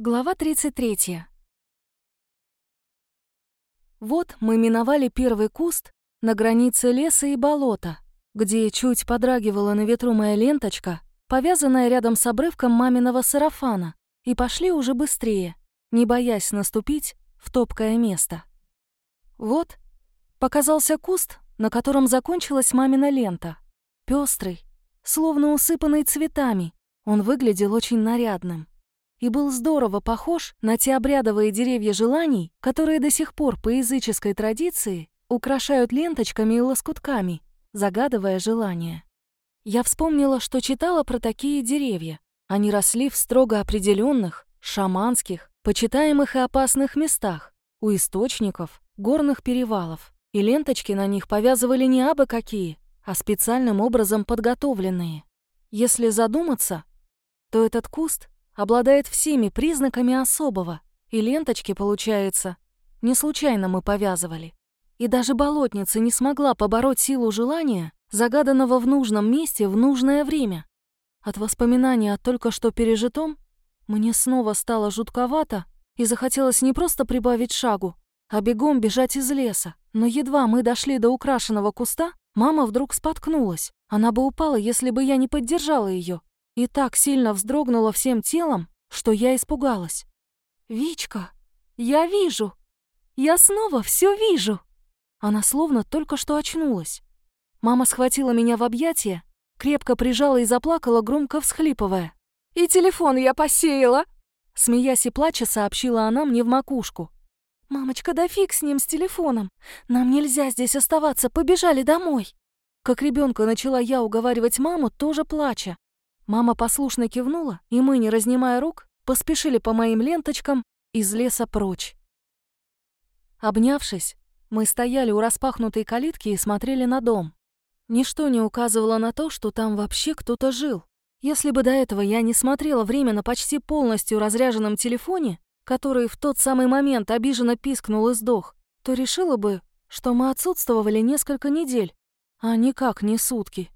Глава 33. Вот мы миновали первый куст на границе леса и болота, где чуть подрагивала на ветру моя ленточка, повязанная рядом с обрывком маминого сарафана, и пошли уже быстрее, не боясь наступить в топкое место. Вот показался куст, на котором закончилась мамина лента. Пестрый, словно усыпанный цветами, он выглядел очень нарядным и был здорово похож на те обрядовые деревья желаний, которые до сих пор по языческой традиции украшают ленточками и лоскутками, загадывая желания. Я вспомнила, что читала про такие деревья. Они росли в строго определенных, шаманских, почитаемых и опасных местах, у источников, горных перевалов, и ленточки на них повязывали не абы какие, а специальным образом подготовленные. Если задуматься, то этот куст обладает всеми признаками особого, и ленточки, получается, не случайно мы повязывали. И даже болотница не смогла побороть силу желания, загаданного в нужном месте в нужное время. От воспоминания о только что пережитом мне снова стало жутковато и захотелось не просто прибавить шагу, а бегом бежать из леса. Но едва мы дошли до украшенного куста, мама вдруг споткнулась. Она бы упала, если бы я не поддержала ее и так сильно вздрогнула всем телом, что я испугалась. «Вичка, я вижу! Я снова все вижу!» Она словно только что очнулась. Мама схватила меня в объятия, крепко прижала и заплакала, громко всхлипывая. «И телефон я посеяла!» Смеясь и плача, сообщила она мне в макушку. «Мамочка, да фиг с ним, с телефоном! Нам нельзя здесь оставаться, побежали домой!» Как ребенка начала я уговаривать маму, тоже плача. Мама послушно кивнула, и мы, не разнимая рук, поспешили по моим ленточкам из леса прочь. Обнявшись, мы стояли у распахнутой калитки и смотрели на дом. Ничто не указывало на то, что там вообще кто-то жил. Если бы до этого я не смотрела время на почти полностью разряженном телефоне, который в тот самый момент обиженно пискнул и сдох, то решила бы, что мы отсутствовали несколько недель, а никак не сутки.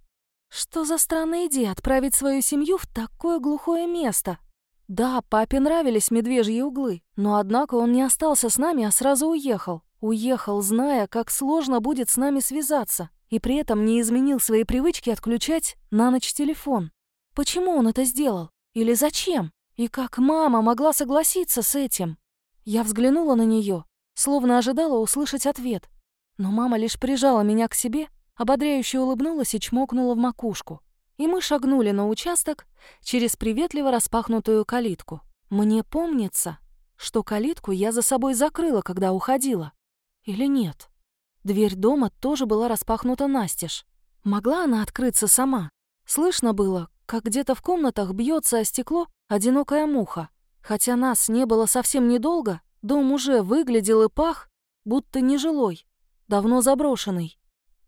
Что за странная идея отправить свою семью в такое глухое место? Да, папе нравились медвежьи углы, но однако он не остался с нами, а сразу уехал. Уехал, зная, как сложно будет с нами связаться, и при этом не изменил свои привычки отключать на ночь телефон. Почему он это сделал? Или зачем? И как мама могла согласиться с этим? Я взглянула на нее, словно ожидала услышать ответ. Но мама лишь прижала меня к себе ободряюще улыбнулась и чмокнула в макушку. И мы шагнули на участок через приветливо распахнутую калитку. Мне помнится, что калитку я за собой закрыла, когда уходила. Или нет? Дверь дома тоже была распахнута настежь. Могла она открыться сама? Слышно было, как где-то в комнатах бьется о стекло одинокая муха. Хотя нас не было совсем недолго, дом уже выглядел и пах, будто нежилой, давно заброшенный.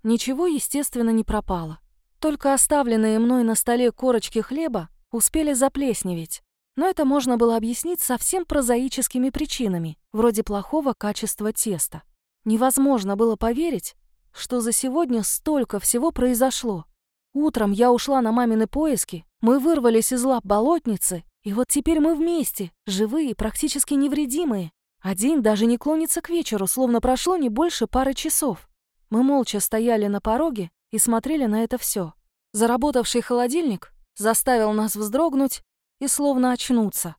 Ничего, естественно, не пропало. Только оставленные мной на столе корочки хлеба успели заплесневеть. Но это можно было объяснить совсем прозаическими причинами, вроде плохого качества теста. Невозможно было поверить, что за сегодня столько всего произошло. Утром я ушла на мамины поиски, мы вырвались из лап болотницы, и вот теперь мы вместе, живые, практически невредимые. А день даже не клонится к вечеру, словно прошло не больше пары часов. Мы молча стояли на пороге и смотрели на это все. Заработавший холодильник заставил нас вздрогнуть и словно очнуться.